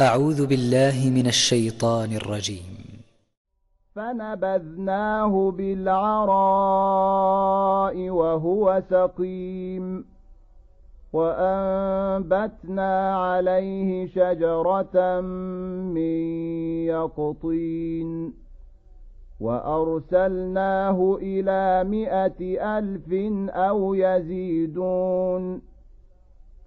أعوذ بالله من الشيطان الرجيم. فنبذناه بالعراء وهو سقيم وأنبتنا عليه شجرة من يقطين وأرسلناه إلى مائة ألف أو يزيدون.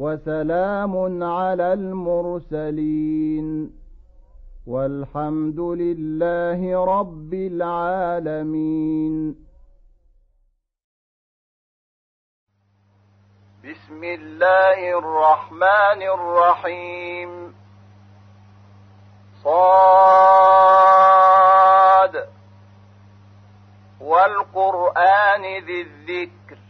وسلام على المرسلين والحمد لله رب العالمين. بسم الله الرحمن الرحيم. صاد. والقرآن ذي الذكر.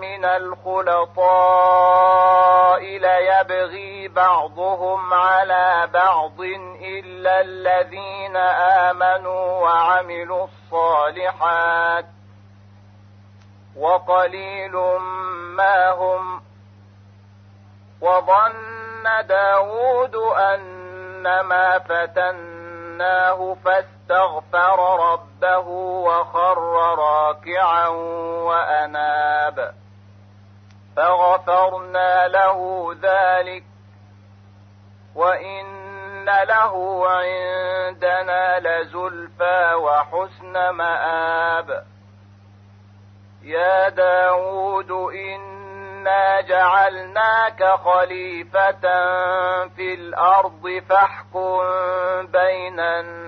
من الخلطاء ليبغي بعضهم على بعض إلا الذين آمنوا وعملوا الصالحات وقليل ما هم وظن داود أنما فتناه فاستغفر ربه وخر راكعا وأناب فغفرنا له ذلك وإن له عندنا لزلفى وحسن مآب. يا داود إنا جعلناك خليفة في الأرض فاحكم بين الناس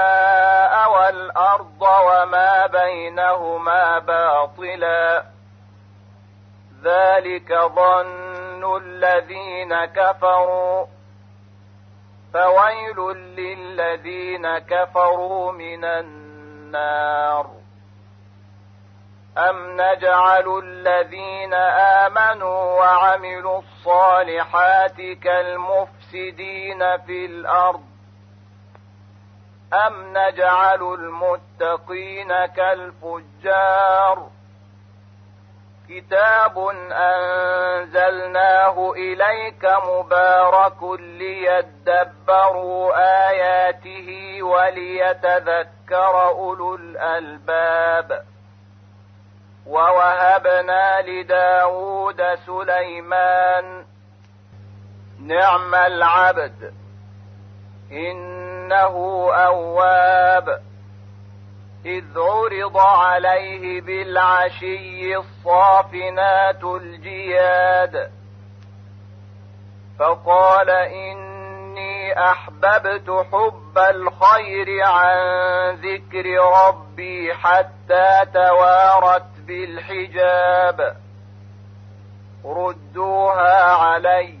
والأرض وما بينهما باطلا. ذلك ظن الذين كفروا. فويل للذين كفروا من النار. أم نجعل الذين آمنوا وعملوا الصالحات كالمفسدين في الأرض؟ أم نجعل المتقين كالفجار كتاب أنزلناه إليك مبارك ليدبروا آياته وليتذكر أولو الألباب ووهبنا لداود سليمان نعم العبد إنه أواب. إذ عرض عليه بالعشي الصافنات الجياد. فقال إني أحببت حب الخير عن ذكر ربي حتى توارت بالحجاب. ردوها علي.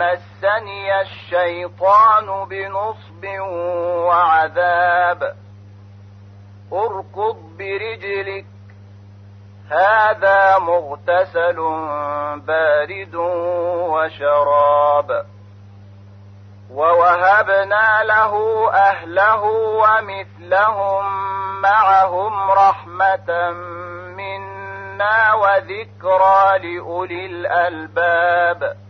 مسني الشيطان بنصب وعذاب. اركض برجلك هذا مغتسل بارد وشراب. ووهبنا له أهله ومثلهم معهم رحمة منا وذكرى لأولي الألباب.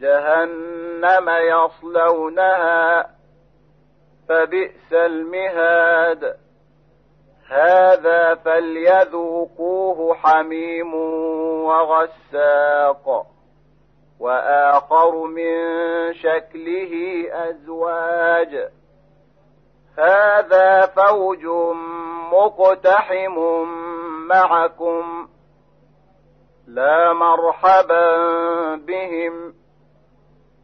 جهنم يصلونها فبئس المهاد. هذا فليذوقوه حميم وغساق وآخر من شكله أزواج. هذا فوج مقتحم معكم لا مرحبا بهم.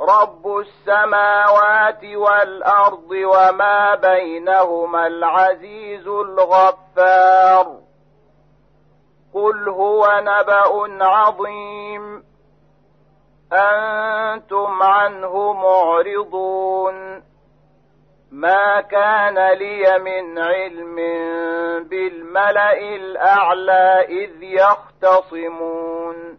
رب السماوات والأرض وما بينهما العزيز الغفار قل هو نبأ عظيم أنتم عنه معرضون ما كان لي من علم بالملأ الأعلى إذ يختصمون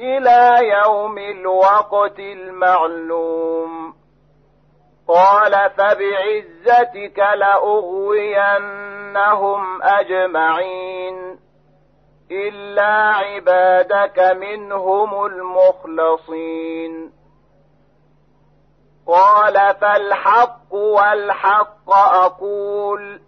إلى يوم الوقت المعلوم. قال فبعزتك لأغوينهم أجمعين. إلا عبادك منهم المخلصين. قال فالحق والحق أقول.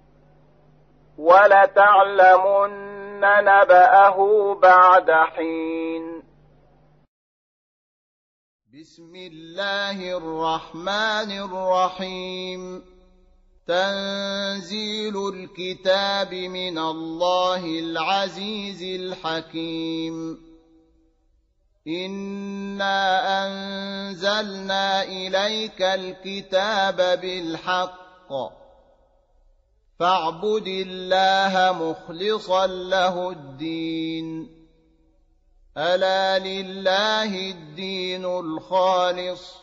ولتعلمن نبأه بعد حين. بسم الله الرحمن الرحيم. تنزيل الكتاب من الله العزيز الحكيم. إنا أنزلنا إليك الكتاب بالحق. فاعبد الله مخلصا له الدين. ألا لله الدين الخالص.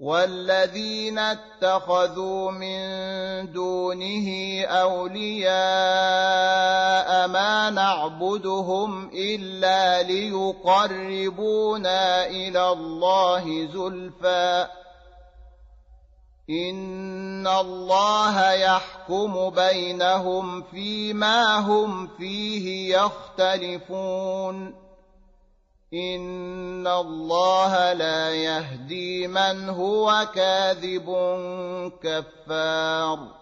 والذين اتخذوا من دونه أولياء ما نعبدهم إلا ليقربونا إلى الله زلفى. ان الله يحكم بينهم فيما هم فيه يختلفون ان الله لا يهدي من هو كاذب كفار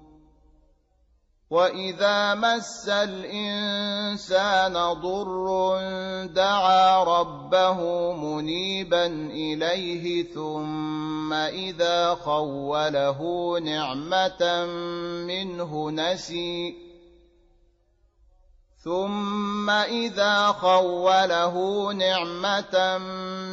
وإذا مس الإنسان ضر دعا ربه منيبا إليه ثم إذا خوله نعمة منه نسي ثم إذا خوله نعمة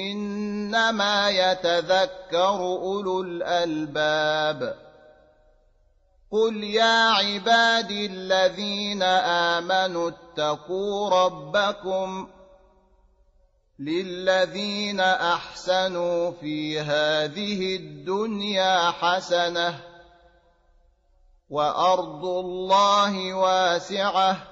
إنما يتذكر أولو الألباب. قل يا عبادي الذين آمنوا اتقوا ربكم للذين أحسنوا في هذه الدنيا حسنة وأرض الله واسعة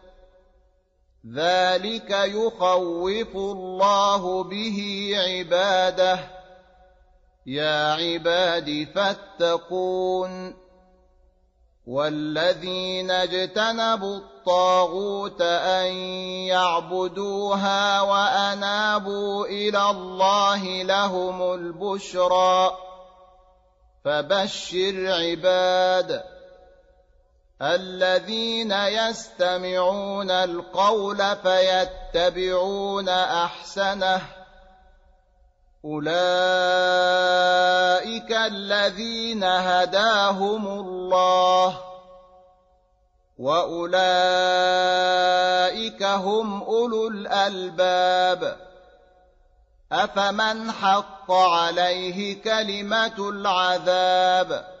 ذلك يخوف الله به عباده. يا عباد فاتقون. والذين اجتنبوا الطاغوت ان يعبدوها وانابوا إلى الله لهم البشرى. فبشر عباد. الذين يستمعون القول فيتبعون أحسنه. أولئك الذين هداهم الله. وأولئك هم أولو الألباب. أفمن حق عليه كلمة العذاب؟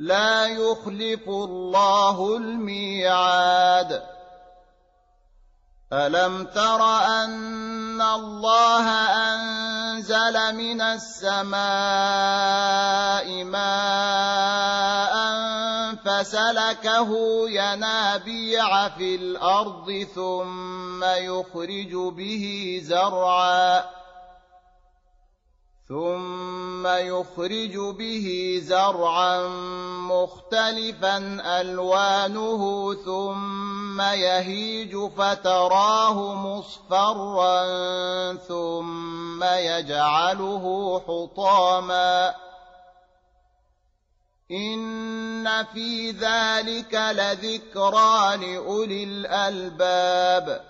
لا يخلف الله الميعاد. ألم تر أن الله أنزل من السماء ماء فسلكه ينابيع في الأرض ثم يخرج به زرعا ثم يخرج به زرعا مختلفا الوانه ثم يهيج فتراه مصفرا ثم يجعله حطاما ان في ذلك لذكرى لاولي الالباب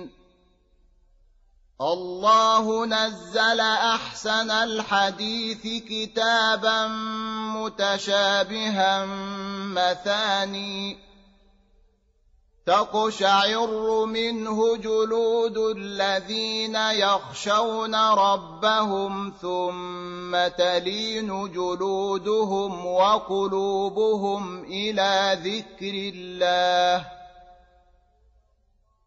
الله نزل أحسن الحديث كتابا متشابها مثاني تقشعر منه جلود الذين يخشون ربهم ثم تلين جلودهم وقلوبهم إلى ذكر الله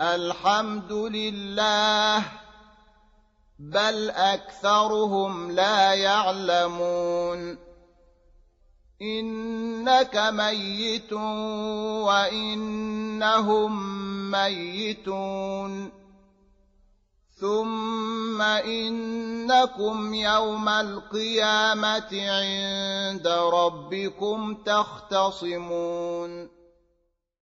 الحمد لله بل أكثرهم لا يعلمون. إنك ميت وإنهم ميتون. ثم إنكم يوم القيامة عند ربكم تختصمون.